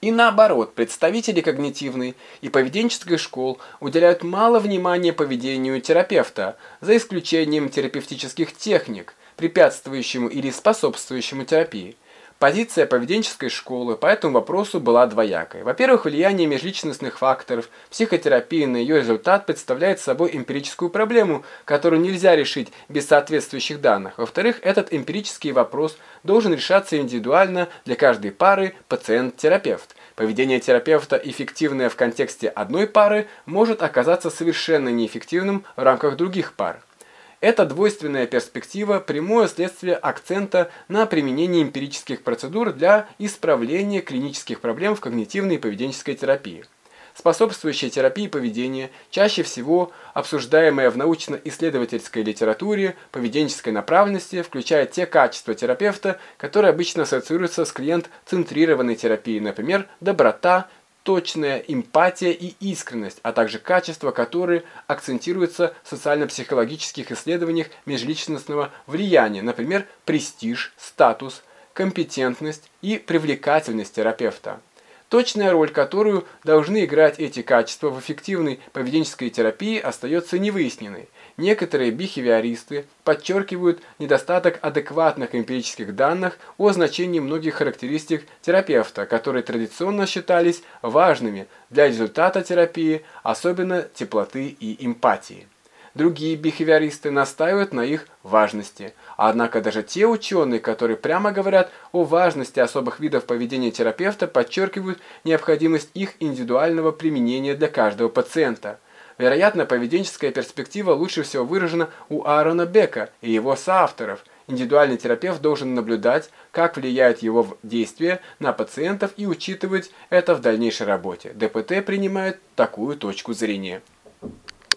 И наоборот, представители когнитивной и поведенческой школ уделяют мало внимания поведению терапевта, за исключением терапевтических техник, препятствующему или способствующему терапии. Позиция поведенческой школы по этому вопросу была двоякой. Во-первых, влияние межличностных факторов психотерапии на ее результат представляет собой эмпирическую проблему, которую нельзя решить без соответствующих данных. Во-вторых, этот эмпирический вопрос должен решаться индивидуально для каждой пары пациент-терапевт. Поведение терапевта, эффективное в контексте одной пары, может оказаться совершенно неэффективным в рамках других пар. Эта двойственная перспектива – прямое следствие акцента на применении эмпирических процедур для исправления клинических проблем в когнитивной и поведенческой терапии. Способствующая терапии поведения, чаще всего обсуждаемая в научно-исследовательской литературе поведенческой направленности, включает те качества терапевта, которые обычно ассоциируются с клиент-центрированной терапией, например, доброта, точная эмпатия и искренность, а также качества, которые акцентируются в социально-психологических исследованиях межличностного влияния, например, престиж, статус, компетентность и привлекательность терапевта. Точная роль, которую должны играть эти качества в эффективной поведенческой терапии, остается невыясненной. Некоторые бихевиористы подчеркивают недостаток адекватных эмпирических данных о значении многих характеристик терапевта, которые традиционно считались важными для результата терапии, особенно теплоты и эмпатии. Другие бихевиористы настаивают на их важности. Однако даже те ученые, которые прямо говорят о важности особых видов поведения терапевта, подчеркивают необходимость их индивидуального применения для каждого пациента – Вероятно, поведенческая перспектива лучше всего выражена у Аарона Бека и его соавторов. Индивидуальный терапевт должен наблюдать, как влияет его действие на пациентов и учитывать это в дальнейшей работе. ДПТ принимает такую точку зрения.